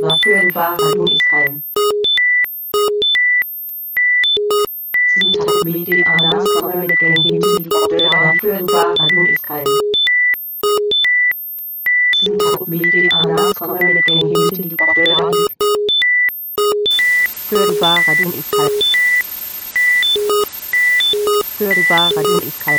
Überführen war nun ist kein. Syntax Midi Anas Community Game Überführen war nun ist kein. Syntax Midi Anas Community Game Hören war nun ist kein. Hören war nun ist kein.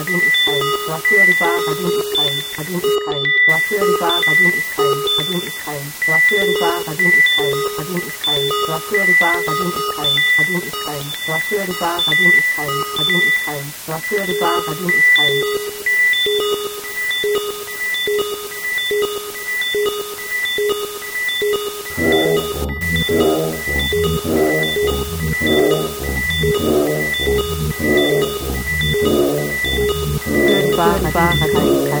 Die Radun ist heil, Radun ist heil, Radun ist heil, Radun ist heil, ฟ้าฟ้าค่ะค่ะ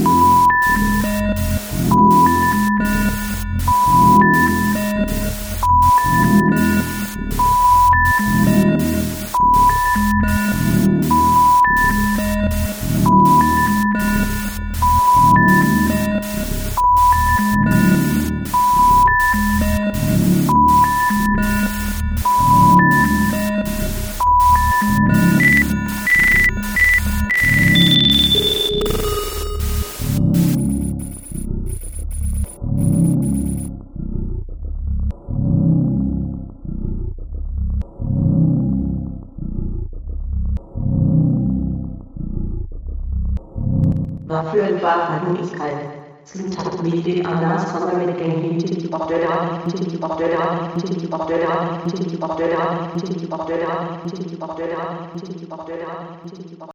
die Bar, Adin Israel. Für die Bar, Adin Israel. Wafür die Bar, Adin Israel. Syntax Medi Anas Communicating Helikopter, Helikopter, Helikopter, Helikopter, Helikopter, Helikopter, Helikopter, Helikopter,